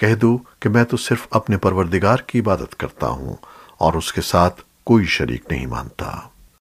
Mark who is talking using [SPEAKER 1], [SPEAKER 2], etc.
[SPEAKER 1] کہہ دو کہ میں تو صرف اپنے پروردگار کی عبادت کرتا ہوں اور اس کے ساتھ کوئی شریک نہیں مانتا۔